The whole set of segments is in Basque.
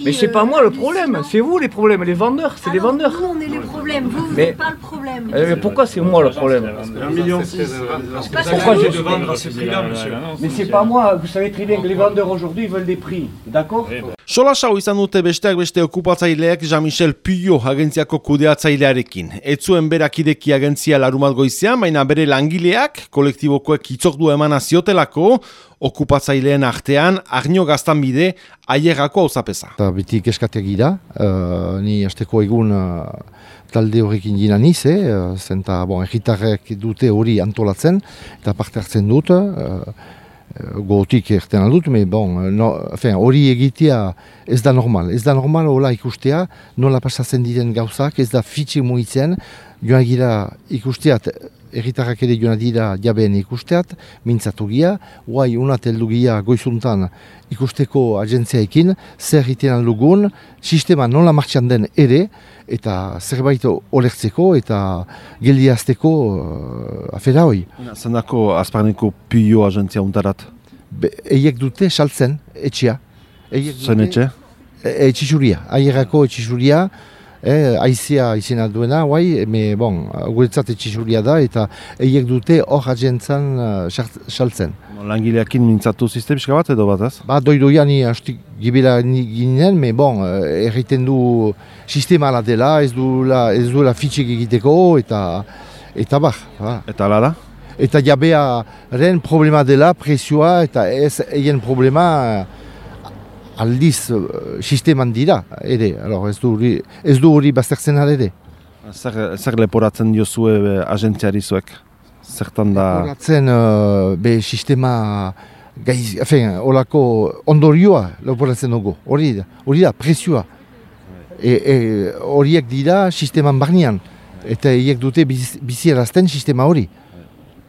prix. Mais c'est euh, pas moi le problème, c'est vous les problèmes, les vendeurs, c'est les Alors, vendeurs. Nous, on est les problèmes. Vous, vous Mais- n'êtes pas le problème. Euh, mais pourquoi c'est moi le problème? Un million Pourquoi j'ai de vendre à ce prix-là, monsieur. Mais c'est pas moi, vous savez très bien que les vendeurs aujourd'hui veulent des prix, d'accord? Solas hau izan dute besteak beste okupatzaileak Jean-Michel Puyo agentziako kudeatzailearekin. Ez zuen berak ireki agentzia larumat goizean, baina bere langileak, kolektibokoek itzordua emana ziotelako, okupatzaileen artean, arnio gaztan bide, aierrako hauzapeza. Eta beti keskateak gira, uh, ni asteko egun uh, talde horrekin gina niz, eh, zenta bon, egitarrek dute hori antolatzen, eta parte hartzen dut, uh, gotik erten aldut, me bon, no, enfin, hori egitea ez da normal. Ez da normal hola ikustea, nola pasatzen diren gauzak, ez da fitxik mugitzen, joan gira ikusteat, erritarrak ere joan dira jabeen ikusteat, mintzatu gia, guai unat heldu gia goizuntan ikusteko agentziaekin, zer egiten aldugun, sistema nola martxan den ere, eta zerbait olertzeko eta geldiazteko uh, afera hoi. Zendako azparneko Puyo agentzia untarat. Be- Eiek dute saltzen, etxea. Dute- Zen etxe? E, etxisuria, aierako etxisuria, eh, aizia izena duena, guai, me, bon, guretzat etxisuria da, eta eiek dute hor agentzan uh, saltzen. Langileakin mintzatu ziste pixka bat edo bat ez? Ba, doidoia ni hasti gibela ginen, me bon, eh, erriten du sistema ala dela, ez duela, ez duela fitxik egiteko, eta, eta bar, ba. Eta ala da? Eta jabearen problema dela, prezioa, eta ez eien problema aldiz eh, sisteman dira, ere, Alors, ez du hori, ez du hori baztertzen ere. Zer, zer leporatzen diozue be, agentziari zuek? Zertan da... Horatzen uh, be sistema gaiz, afen, olako ondorioa leporatzen dugu, hori da, hori da, prezioa. E, e, horiek dira sisteman barnean, eta hiek dute biz, bizierazten sistema hori.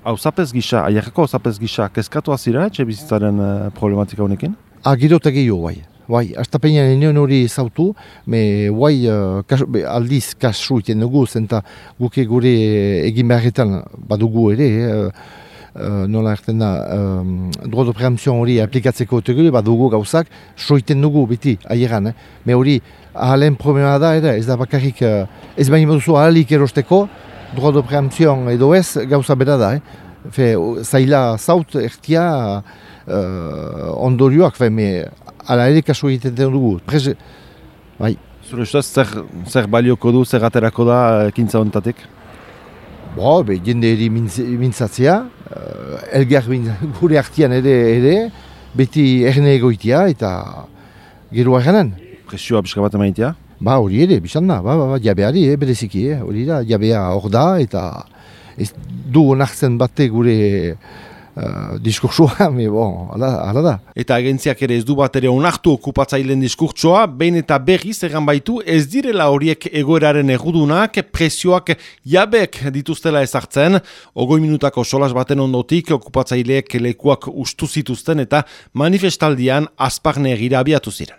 Hau, zapez gisa, aierrako zapez gisa, kezkatu azira etxe bizitzaren eh, problematika honekin? Gero eta gehiago, bai. Bai, astapenean enion hori zautu, me bai uh, kas, be, aldiz kasu iten dugu, zenta guke gure egin beharretan badugu ere, eh, eh, nola erten da, um, droit de preemption hori aplikatzeko gure badugu gauzak, soiten dugu beti aieran, eh? me hori ahalen problema da, ere, ez da bakarrik, uh, ez bain duzu ahalik erosteko, droit de preemption edo ez gauza bera da, eh? Fe, zaila zaut ertia uh, ondorioak, fe, me, ala ere kasu egiten dugu. Prez, bai, Zure ustez, zer, zer balioko du, zer aterako da eh, ekintza honetatik? bo, be, jende eri mintz, mintzatzea, uh, elgar gure artian ere, ere, beti erne egoitia eta gero erranen. Presioa pixka bat emaitia? Ba, hori ere, bizan da, ba, ba, ba, jabeari, eh, bereziki, eh, hori da, jabea hor da, eta ez du onartzen bate gure uh, diskursua, me bon, ala, ala da. Eta agentziak ere ez du bat ere onartu okupatzailen diskurtsoa, behin eta berriz egan baitu ez direla horiek egoeraren egudunak, presioak jabek dituztela ezartzen, ogoi minutako solas baten ondotik okupatzaileek lekuak ustu zituzten eta manifestaldian azparne egira abiatu ziren.